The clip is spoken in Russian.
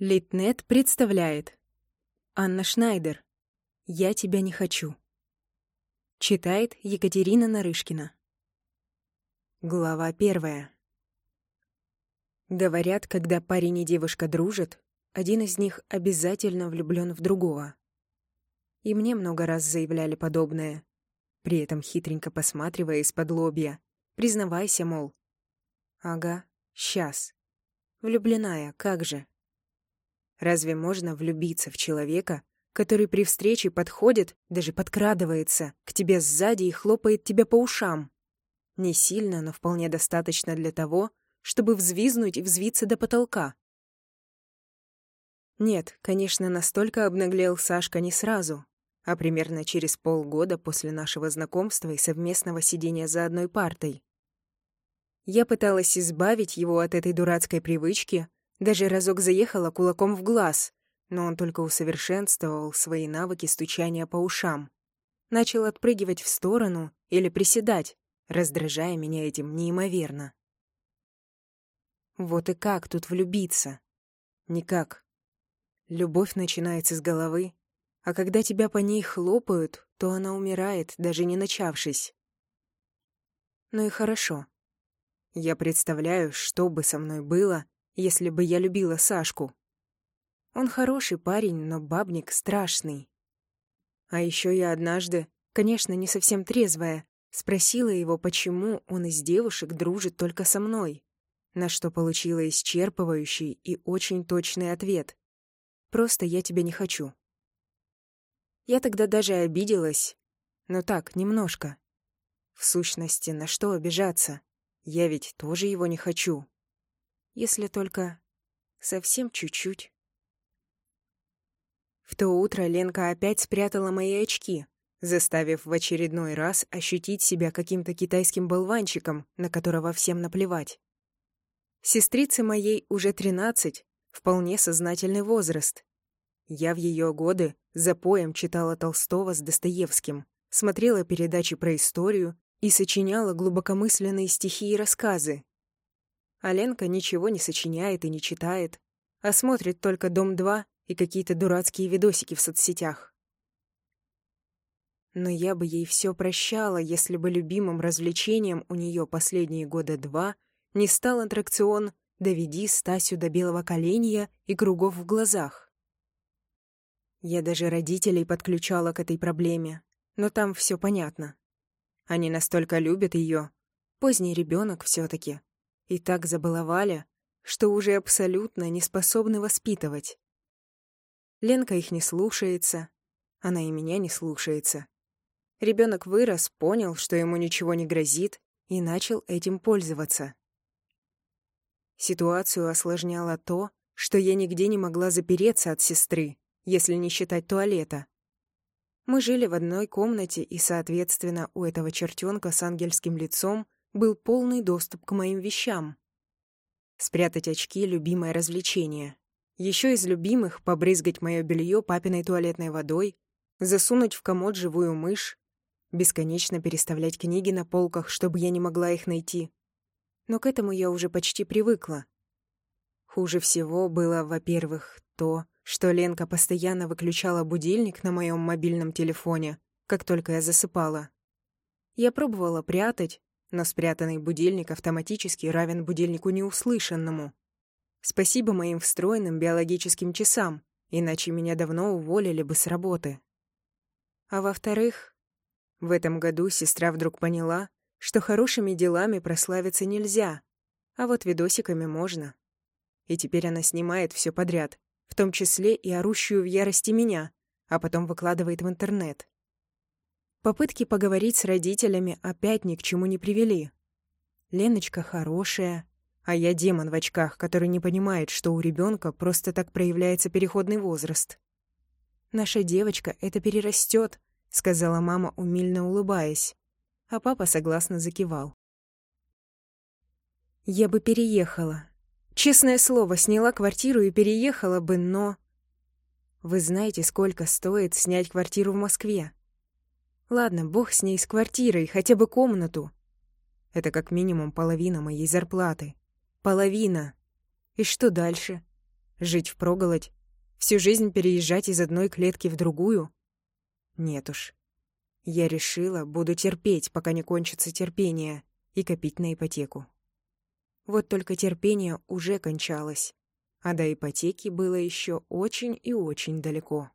Литнет представляет Анна Шнайдер «Я тебя не хочу». Читает Екатерина Нарышкина. Глава первая. Говорят, когда парень и девушка дружат, один из них обязательно влюблен в другого. И мне много раз заявляли подобное, при этом хитренько посматривая из-под лобья. Признавайся, мол. Ага, сейчас. Влюбленная, как же. Разве можно влюбиться в человека, который при встрече подходит, даже подкрадывается к тебе сзади и хлопает тебя по ушам? Не сильно, но вполне достаточно для того, чтобы взвизнуть и взвиться до потолка. Нет, конечно, настолько обнаглел Сашка не сразу, а примерно через полгода после нашего знакомства и совместного сидения за одной партой. Я пыталась избавить его от этой дурацкой привычки, даже разок заехала кулаком в глаз, но он только усовершенствовал свои навыки стучания по ушам. Начал отпрыгивать в сторону или приседать, раздражая меня этим неимоверно. Вот и как тут влюбиться? Никак. Любовь начинается с головы, а когда тебя по ней хлопают, то она умирает, даже не начавшись. Ну и хорошо. Я представляю, что бы со мной было, если бы я любила Сашку. Он хороший парень, но бабник страшный. А еще я однажды, конечно, не совсем трезвая, спросила его, почему он из девушек дружит только со мной, на что получила исчерпывающий и очень точный ответ. «Просто я тебя не хочу». Я тогда даже обиделась, но так, немножко. В сущности, на что обижаться? Я ведь тоже его не хочу. Если только совсем чуть-чуть. В то утро Ленка опять спрятала мои очки, заставив в очередной раз ощутить себя каким-то китайским болванчиком, на которого всем наплевать. Сестрице моей уже тринадцать, вполне сознательный возраст. Я в ее годы за поем читала Толстого с Достоевским, смотрела передачи про историю и сочиняла глубокомысленные стихи и рассказы, а Ленка ничего не сочиняет и не читает, а смотрит только «Дом-2» и какие-то дурацкие видосики в соцсетях. Но я бы ей все прощала, если бы любимым развлечением у нее последние года два не стал аттракцион «Доведи Стасю до белого коленя и кругов в глазах». Я даже родителей подключала к этой проблеме, но там все понятно. Они настолько любят ее, поздний ребенок все-таки, и так забаловали, что уже абсолютно не способны воспитывать. Ленка их не слушается, она и меня не слушается. Ребенок вырос, понял, что ему ничего не грозит, и начал этим пользоваться. Ситуацию осложняло то, что я нигде не могла запереться от сестры, если не считать туалета. Мы жили в одной комнате, и, соответственно, у этого чертенка с ангельским лицом был полный доступ к моим вещам. Спрятать очки — любимое развлечение. Еще из любимых — побрызгать мое белье папиной туалетной водой, засунуть в комод живую мышь, бесконечно переставлять книги на полках, чтобы я не могла их найти. Но к этому я уже почти привыкла. Хуже всего было, во-первых, то, что Ленка постоянно выключала будильник на моем мобильном телефоне, как только я засыпала. Я пробовала прятать, но спрятанный будильник автоматически равен будильнику неуслышанному. Спасибо моим встроенным биологическим часам, иначе меня давно уволили бы с работы. А во-вторых, в этом году сестра вдруг поняла, что хорошими делами прославиться нельзя, а вот видосиками можно. И теперь она снимает все подряд, в том числе и орущую в ярости меня, а потом выкладывает в интернет. Попытки поговорить с родителями опять ни к чему не привели. Леночка хорошая, а я демон в очках, который не понимает, что у ребенка просто так проявляется переходный возраст. «Наша девочка это перерастет», — сказала мама, умильно улыбаясь, а папа согласно закивал. «Я бы переехала. Честное слово, сняла квартиру и переехала бы, но...» «Вы знаете, сколько стоит снять квартиру в Москве?» Ладно, бог с ней с квартирой, хотя бы комнату. Это как минимум половина моей зарплаты. Половина. И что дальше? Жить впроголодь? Всю жизнь переезжать из одной клетки в другую? Нет уж. Я решила, буду терпеть, пока не кончится терпение, и копить на ипотеку. Вот только терпение уже кончалось, а до ипотеки было еще очень и очень далеко.